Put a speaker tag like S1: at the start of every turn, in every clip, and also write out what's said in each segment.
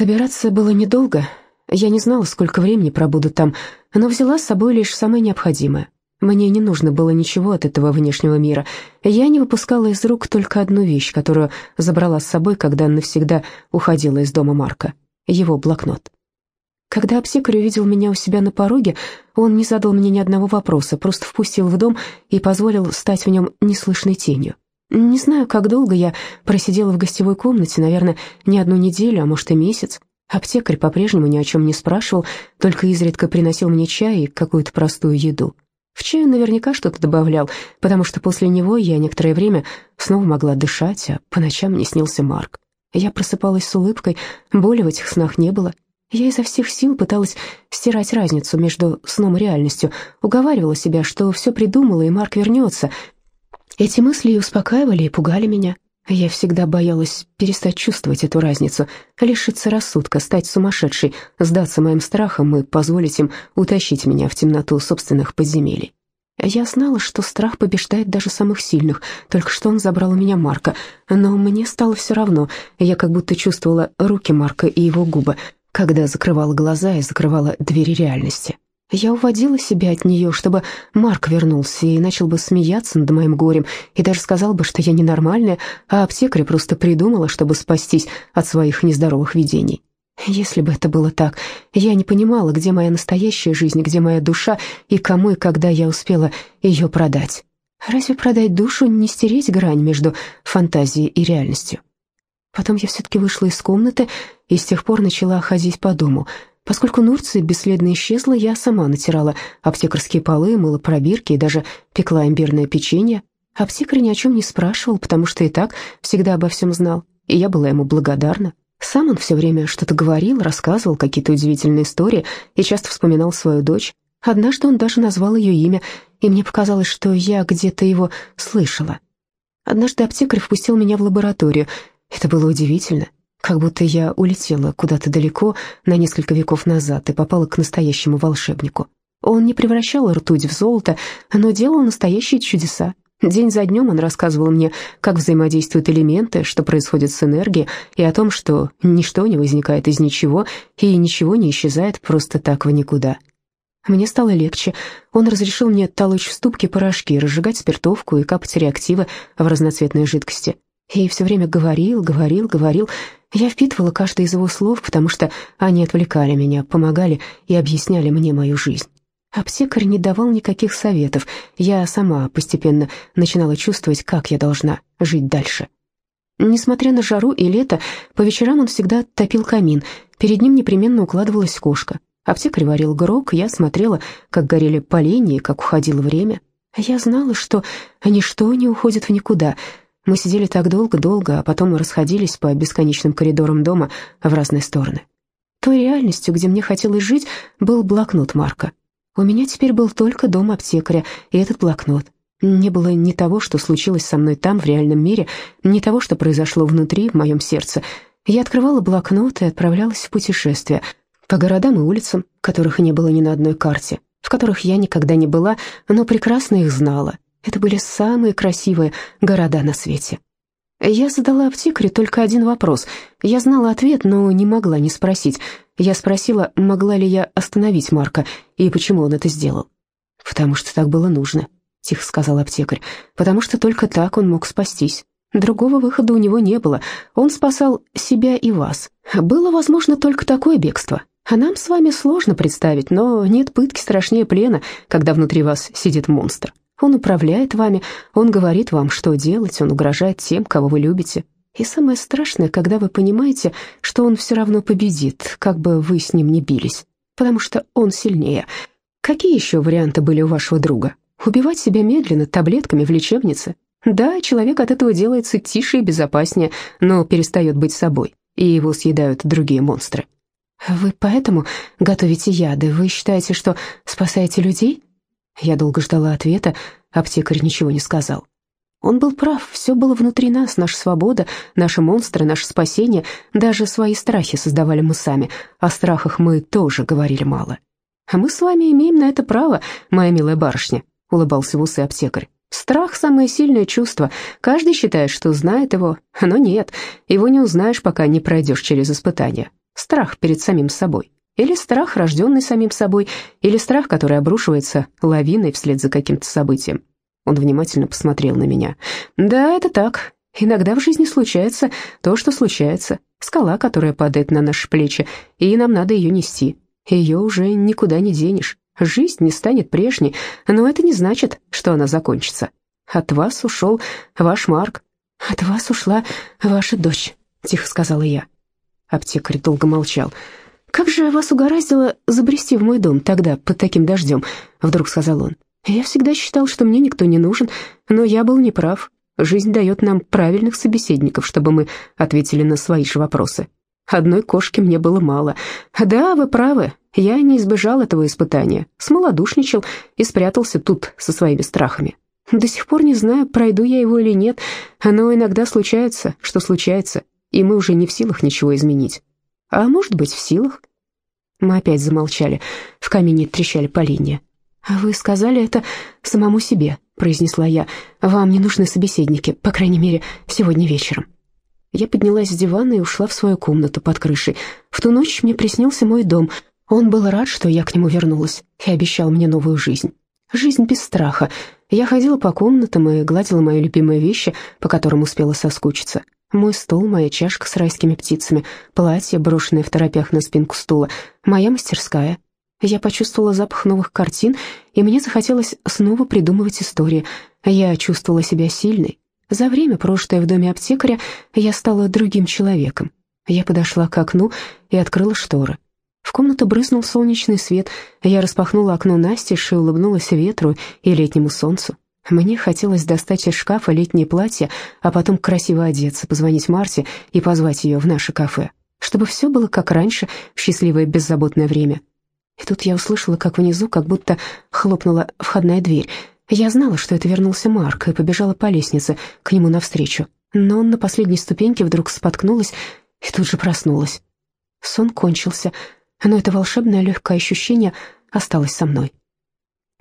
S1: Собираться было недолго. Я не знала, сколько времени пробуду там, но взяла с собой лишь самое необходимое. Мне не нужно было ничего от этого внешнего мира. Я не выпускала из рук только одну вещь, которую забрала с собой, когда навсегда уходила из дома Марка. Его блокнот. Когда аптекарь увидел меня у себя на пороге, он не задал мне ни одного вопроса, просто впустил в дом и позволил стать в нем неслышной тенью. Не знаю, как долго я просидела в гостевой комнате, наверное, не одну неделю, а может и месяц. Аптекарь по-прежнему ни о чем не спрашивал, только изредка приносил мне чай и какую-то простую еду. В чаю наверняка что-то добавлял, потому что после него я некоторое время снова могла дышать, а по ночам мне снился Марк. Я просыпалась с улыбкой, боли в этих снах не было, я изо всех сил пыталась стирать разницу между сном и реальностью, уговаривала себя, что все придумала, и Марк вернется. Эти мысли и успокаивали, и пугали меня. Я всегда боялась перестать чувствовать эту разницу, лишиться рассудка, стать сумасшедшей, сдаться моим страхам и позволить им утащить меня в темноту собственных подземелий. Я знала, что страх побеждает даже самых сильных, только что он забрал у меня Марка, но мне стало все равно, я как будто чувствовала руки Марка и его губы — когда закрывала глаза и закрывала двери реальности. Я уводила себя от нее, чтобы Марк вернулся и начал бы смеяться над моим горем, и даже сказал бы, что я ненормальная, а аптекарь просто придумала, чтобы спастись от своих нездоровых видений. Если бы это было так, я не понимала, где моя настоящая жизнь, где моя душа, и кому и когда я успела ее продать. Разве продать душу не стереть грань между фантазией и реальностью? Потом я все-таки вышла из комнаты и с тех пор начала ходить по дому. Поскольку Нурция бесследно исчезла, я сама натирала аптекарские полы, мыла пробирки и даже пекла имбирное печенье. Аптекарь ни о чем не спрашивал, потому что и так всегда обо всем знал, и я была ему благодарна. Сам он все время что-то говорил, рассказывал какие-то удивительные истории и часто вспоминал свою дочь. Однажды он даже назвал ее имя, и мне показалось, что я где-то его слышала. Однажды аптекарь впустил меня в лабораторию — это было удивительно, как будто я улетела куда-то далеко на несколько веков назад и попала к настоящему волшебнику. Он не превращал ртуть в золото, но делал настоящие чудеса. День за днем он рассказывал мне, как взаимодействуют элементы, что происходит с энергией, и о том, что ничто не возникает из ничего, и ничего не исчезает просто так в никуда. Мне стало легче. Он разрешил мне толочь в ступке порошки, разжигать спиртовку и капать реактивы в разноцветной жидкости. И все время говорил, говорил, говорил. Я впитывала каждое из его слов, потому что они отвлекали меня, помогали и объясняли мне мою жизнь. Аптекарь не давал никаких советов. Я сама постепенно начинала чувствовать, как я должна жить дальше. Несмотря на жару и лето, по вечерам он всегда топил камин. Перед ним непременно укладывалась кошка. Аптекарь варил грок, я смотрела, как горели поленья и как уходило время. Я знала, что ничто не уходит в никуда — мы сидели так долго-долго, а потом мы расходились по бесконечным коридорам дома в разные стороны. Той реальностью, где мне хотелось жить, был блокнот Марка. У меня теперь был только дом аптекаря и этот блокнот. Не было ни того, что случилось со мной там, в реальном мире, ни того, что произошло внутри, в моем сердце. Я открывала блокнот и отправлялась в путешествие по городам и улицам, которых не было ни на одной карте, в которых я никогда не была, но прекрасно их знала, это были самые красивые города на свете. Я задала аптекарю только один вопрос. Я знала ответ, но не могла не спросить. Я спросила, могла ли я остановить Марка, и почему он это сделал. «Потому что так было нужно», — тихо сказал аптекарь. «Потому что только так он мог спастись. Другого выхода у него не было. Он спасал себя и вас. Было возможно только такое бегство. А нам с вами сложно представить, но нет пытки страшнее плена, когда внутри вас сидит монстр. Он управляет вами, он говорит вам, что делать, он угрожает тем, кого вы любите. И самое страшное, когда вы понимаете, что он все равно победит, как бы вы с ним ни бились, потому что он сильнее. Какие еще варианты были у вашего друга? Убивать себя медленно, таблетками в лечебнице? Да, человек от этого делается тише и безопаснее, но перестает быть собой, и его съедают другие монстры. Вы поэтому готовите яды? Вы считаете, что спасаете людей? Я долго ждала ответа, аптекарь ничего не сказал. Он был прав, все было внутри нас, наша свобода, наши монстры, наше спасение, даже свои страхи создавали мы сами, о страхах мы тоже говорили мало. «А мы с вами имеем на это право, моя милая барышня», — улыбался в усы аптекарь. «Страх — самое сильное чувство. Каждый считает, что знает его, но нет, его не узнаешь, пока не пройдешь через испытания. Страх перед самим собой. Или страх, рожденный самим собой, или страх, который обрушивается лавиной вслед за каким-то событием. Он внимательно посмотрел на меня. «Да, это так. Иногда в жизни случается то, что случается. Скала, которая падает на наши плечи, и нам надо ее нести. Ее уже никуда не денешь. Жизнь не станет прежней, но это не значит, что она закончится. От вас ушел ваш Марк. От вас ушла ваша дочь», — тихо сказала я. Аптекарь долго молчал. «Как же вас угораздило забрести в мой дом тогда, под таким дождем?» — вдруг сказал он. «Я всегда считал, что мне никто не нужен, но я был неправ. Жизнь дает нам правильных собеседников, чтобы мы ответили на свои же вопросы. Одной кошки мне было мало. Да, вы правы, я не избежал этого испытания, смолодушничал и спрятался тут со своими страхами. До сих пор не знаю, пройду я его или нет, но иногда случается, что случается, и мы уже не в силах ничего изменить. А может быть, в силах? Мы опять замолчали. В камине трещали поленья. «Вы сказали это самому себе», — произнесла я. «Вам не нужны собеседники, по крайней мере, сегодня вечером». Я поднялась с дивана и ушла в свою комнату под крышей. В ту ночь мне приснился мой дом. Он был рад, что я к нему вернулась, и обещал мне новую жизнь. Жизнь без страха. Я ходила по комнатам и гладила мои любимые вещи, по которым успела соскучиться. Мой стол, моя чашка с райскими птицами, платье, брошенное в торопях на спинку стула, моя мастерская. Я почувствовала запах новых картин, и мне захотелось снова придумывать истории. Я чувствовала себя сильной. За время, прожитое в доме аптекаря, я стала другим человеком. Я подошла к окну и открыла шторы. В комнату брызнул солнечный свет. Я распахнула окно настежь и улыбнулась ветру и летнему солнцу. Мне хотелось достать из шкафа летнее платье, а потом красиво одеться, позвонить Марте и позвать ее в наше кафе, чтобы все было как раньше, в счастливое беззаботное время. И тут я услышала, как внизу как будто хлопнула входная дверь. Я знала, что это вернулся Марк, и побежала по лестнице к нему навстречу. Но он на последней ступеньке вдруг споткнулась и тут же проснулась. Сон кончился, но это волшебное легкое ощущение осталось со мной.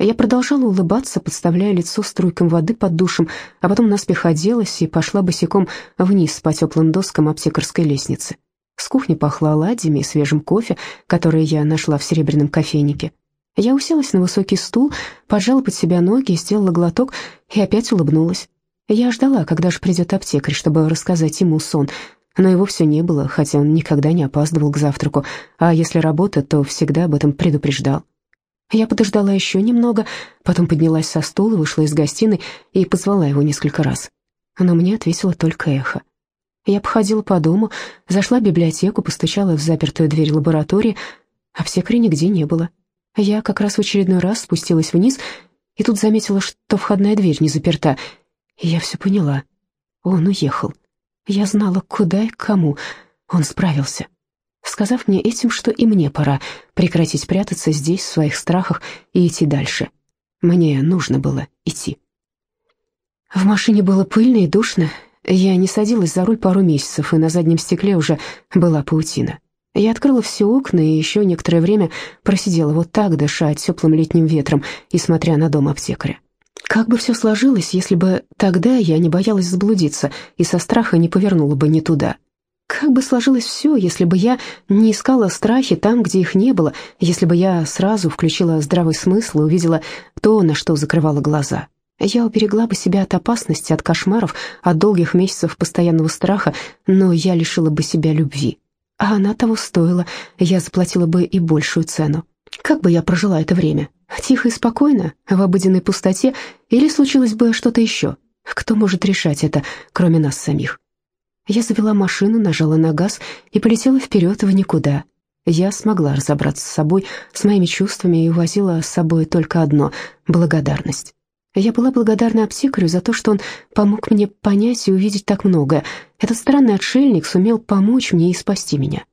S1: Я продолжала улыбаться, подставляя лицо струйкам воды под душем, а потом наспех оделась и пошла босиком вниз по теплым доскам аптекарской лестницы. С кухни пахло оладьями и свежим кофе, который я нашла в серебряном кофейнике. Я уселась на высокий стул, поджала под себя ноги, сделала глоток и опять улыбнулась. Я ждала, когда же придет аптекарь, чтобы рассказать ему сон, но его все не было, хотя он никогда не опаздывал к завтраку, а если работа, то всегда об этом предупреждал. Я подождала еще немного, потом поднялась со стула, вышла из гостиной и позвала его несколько раз. Но мне ответило только эхо. Я походила по дому, зашла в библиотеку, постучала в запертую дверь лаборатории. Аптекаря нигде не было. Я как раз в очередной раз спустилась вниз и тут заметила, что входная дверь не заперта. И я все поняла. Он уехал. Я знала, куда и кому. Он справился сказав мне этим, что и мне пора прекратить прятаться здесь, в своих страхах, и идти дальше. Мне нужно было идти. В машине было пыльно и душно. Я не садилась за руль пару месяцев, и на заднем стекле уже была паутина. Я открыла все окна и еще некоторое время просидела вот так, дыша теплым летним ветром и смотря на дом аптекаря. Как бы все сложилось, если бы тогда я не боялась заблудиться и со страха не повернула бы не туда — как бы сложилось все, если бы я не искала страхи там, где их не было, если бы я сразу включила здравый смысл и увидела то, на что закрывала глаза. Я уберегла бы себя от опасности, от кошмаров, от долгих месяцев постоянного страха, но я лишила бы себя любви. А она того стоила, я заплатила бы и большую цену. Как бы я прожила это время? Тихо и спокойно, в обыденной пустоте, или случилось бы что-то еще? Кто может решать это, кроме нас самих? Я завела машину, нажала на газ и полетела вперед в никуда. Я смогла разобраться с собой, с моими чувствами и увозила с собой только одно — благодарность. Я была благодарна аптекарю за то, что он помог мне понять и увидеть так многое. Этот странный отшельник сумел помочь мне и спасти меня.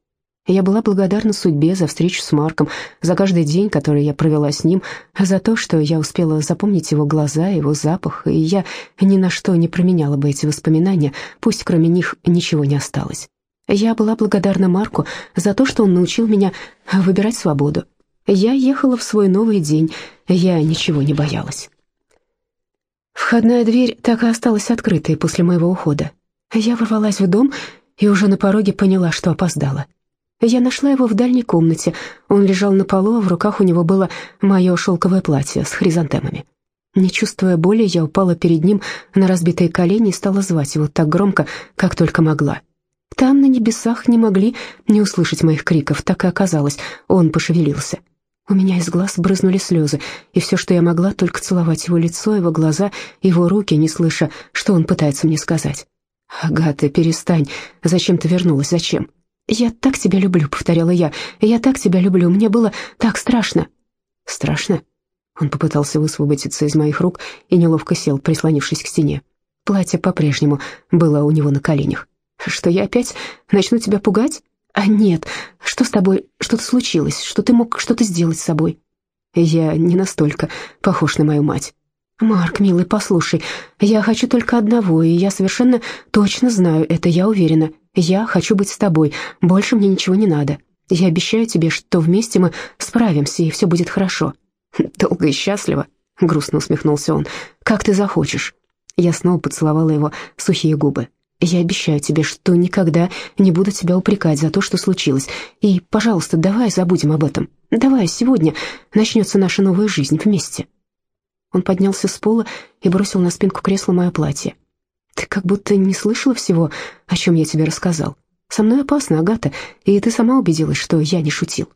S1: Я была благодарна судьбе за встречу с Марком, за каждый день, который я провела с ним, за то, что я успела запомнить его глаза, его запах, и я ни на что не променяла бы эти воспоминания, пусть кроме них ничего не осталось. Я была благодарна Марку за то, что он научил меня выбирать свободу. Я ехала в свой новый день, я ничего не боялась. Входная дверь так и осталась открытой после моего ухода. Я ворвалась в дом и уже на пороге поняла, что опоздала. Я нашла его в дальней комнате. Он лежал на полу, а в руках у него было мое шелковое платье с хризантемами. Не чувствуя боли, я упала перед ним на разбитые колени и стала звать его так громко, как только могла. Там, на небесах, не могли не услышать моих криков, так и оказалось, он пошевелился. У меня из глаз брызнули слезы, и все, что я могла, только целовать его лицо, его глаза, его руки, не слыша, что он пытается мне сказать. «Агата, перестань. Зачем ты вернулась? Зачем?» «Я так тебя люблю», — повторяла я. «Я так тебя люблю. Мне было так страшно». «Страшно?» Он попытался высвободиться из моих рук и неловко сел, прислонившись к стене. Платье по-прежнему было у него на коленях. «Что я опять начну тебя пугать?» «А нет, что с тобой, что-то случилось, что ты мог что-то сделать с собой?» «Я не настолько похож на мою мать». «Марк, милый, послушай, я хочу только одного, и я совершенно точно знаю это, я уверена. Я хочу быть с тобой, больше мне ничего не надо. Я обещаю тебе, что вместе мы справимся, и все будет хорошо». «Долго и счастливо», — грустно усмехнулся он. «Как ты захочешь». Я снова поцеловала его сухие губы. «Я обещаю тебе, что никогда не буду тебя упрекать за то, что случилось. И, пожалуйста, давай забудем об этом. Давай сегодня начнется наша новая жизнь вместе». Он поднялся с пола и бросил на спинку кресла мое платье. «Ты как будто не слышала всего, о чем я тебе рассказал. Со мной опасно, Агата, и ты сама убедилась, что я не шутил».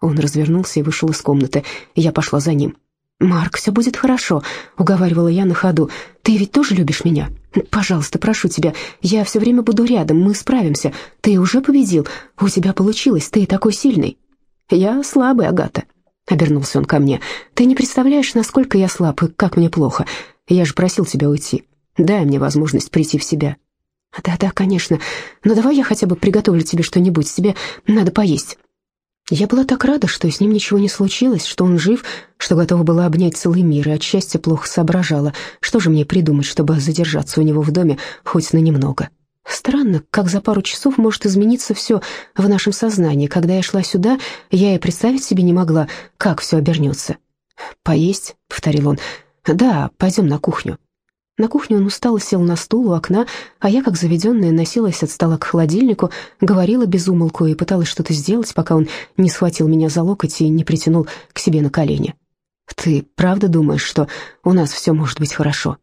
S1: Он развернулся и вышел из комнаты. Я пошла за ним. «Марк, все будет хорошо», — уговаривала я на ходу. «Ты ведь тоже любишь меня? Пожалуйста, прошу тебя, я все время буду рядом, мы справимся. Ты уже победил, у тебя получилось, ты такой сильный». «Я слабый, Агата», — обернулся он ко мне. «Ты не представляешь, насколько я слаб и как мне плохо. Я же просил тебя уйти. Дай мне возможность прийти в себя». «Да-да, конечно, но давай я хотя бы приготовлю тебе что-нибудь, тебе надо поесть». Я была так рада, что с ним ничего не случилось, что он жив, что готова была обнять целый мир, и от счастья плохо соображала, что же мне придумать, чтобы задержаться у него в доме хоть на немного. Странно, как за пару часов может измениться все в нашем сознании. Когда я шла сюда, я и представить себе не могла, как все обернется. «Поесть?» — повторил он. «Да, пойдем на кухню». На кухне он устало сел на стул у окна, а я, как заведенная, носилась от стола к холодильнику, говорила без умолку и пыталась что-то сделать, пока он не схватил меня за локоть и не притянул к себе на колени. «Ты правда думаешь, что у нас все может быть хорошо?»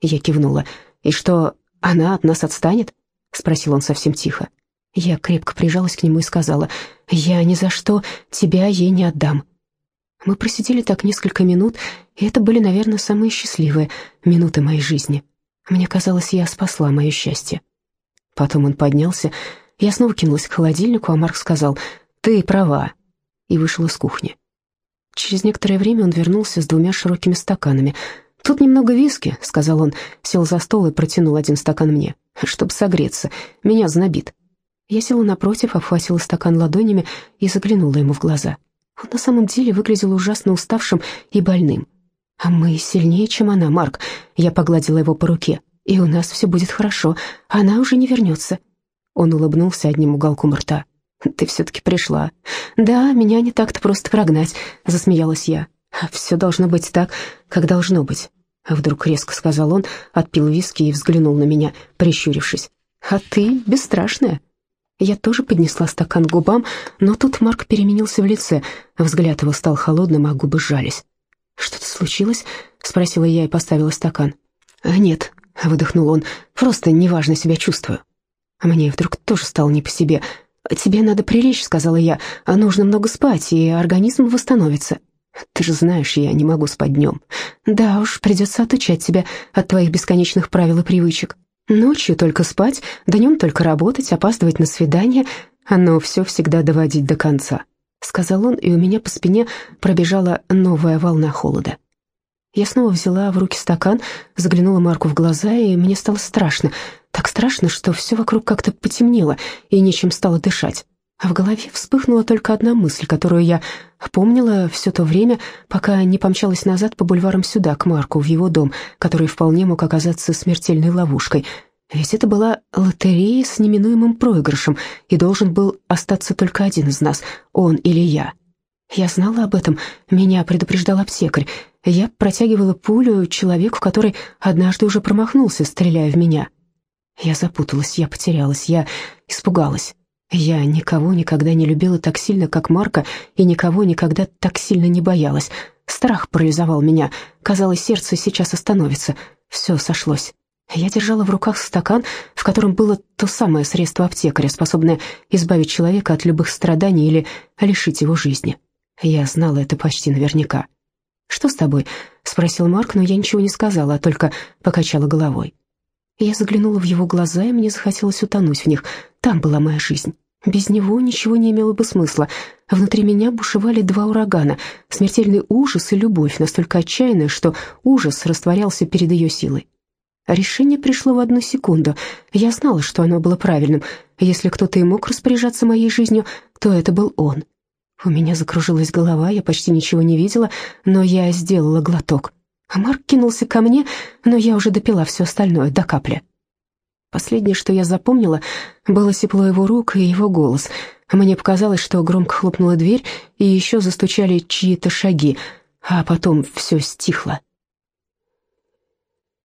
S1: Я кивнула. «И что, она от нас отстанет?» — спросил он совсем тихо. Я крепко прижалась к нему и сказала, «Я ни за что тебя ей не отдам». Мы просидели так несколько минут, и это были, наверное, самые счастливые минуты моей жизни. Мне казалось, я спасла мое счастье. Потом он поднялся, я снова кинулась к холодильнику, а Марк сказал «Ты права», и вышел из кухни. Через некоторое время он вернулся с двумя широкими стаканами. «Тут немного виски», — сказал он, сел за стол и протянул один стакан мне, чтобы согреться. Меня знобит. Я села напротив, обхватила стакан ладонями и заглянула ему в глаза. Он на самом деле выглядел ужасно уставшим и больным. «А мы сильнее, чем она, Марк». Я погладила его по руке. «И у нас все будет хорошо. Она уже не вернется». Он улыбнулся одним уголком рта. «Ты все-таки пришла». «Да, меня не так-то просто прогнать», — засмеялась я. «Все должно быть так, как должно быть». Вдруг резко сказал он, отпил виски и взглянул на меня, прищурившись. «А ты бесстрашная». Я тоже поднесла стакан к губам, но тут Марк переменился в лице. Взгляд его стал холодным, а губы сжались. «Что-то случилось?» — спросила я и поставила стакан. «А «Нет», — выдохнул он, — «просто неважно себя чувствую». А мне вдруг тоже стало не по себе. «Тебе надо прилечь», — сказала я. «Нужно много спать, и организм восстановится». «Ты же знаешь, я не могу спать днем». «Да уж, придется отучать тебя от твоих бесконечных правил и привычек». Ночью только спать, днем только работать, опаздывать на свидание, но все всегда доводить до конца», — сказал он, и у меня по спине пробежала новая волна холода. Я снова взяла в руки стакан, заглянула Марку в глаза, и мне стало страшно. Так страшно, что все вокруг как-то потемнело, и нечем стало дышать. А в голове вспыхнула только одна мысль, которую я помнила все то время, пока не помчалась назад по бульварам сюда, к Марку, в его дом, который вполне мог оказаться смертельной ловушкой. Ведь это была лотерея с неминуемым проигрышем, и должен был остаться только один из нас, он или я. Я знала об этом, меня предупреждал аптекарь. Я протягивала пулю человеку, который однажды уже промахнулся, стреляя в меня. Я запуталась, я потерялась, я испугалась. Я никого никогда не любила так сильно, как Марка, и никого никогда так сильно не боялась. Страх парализовал меня. Казалось, сердце сейчас остановится. Все сошлось. Я держала в руках стакан, в котором было то самое средство аптекаря, способное избавить человека от любых страданий или лишить его жизни. Я знала это почти наверняка. «Что с тобой?» — спросил Марк, но я ничего не сказала, а только покачала головой. Я заглянула в его глаза, и мне захотелось утонуть в них. Там была моя жизнь. Без него ничего не имело бы смысла. Внутри меня бушевали два урагана, смертельный ужас и любовь, настолько отчаянная, что ужас растворялся перед ее силой. Решение пришло в одну секунду. Я знала, что оно было правильным. Если кто-то и мог распоряжаться моей жизнью, то это был он. У меня закружилась голова, я почти ничего не видела, но я сделала глоток. А Марк кинулся ко мне, но я уже допила все остальное до капли. Последнее, что я запомнила, было тепло его рук и его голос. Мне показалось, что громко хлопнула дверь, и еще застучали чьи-то шаги, а потом все стихло.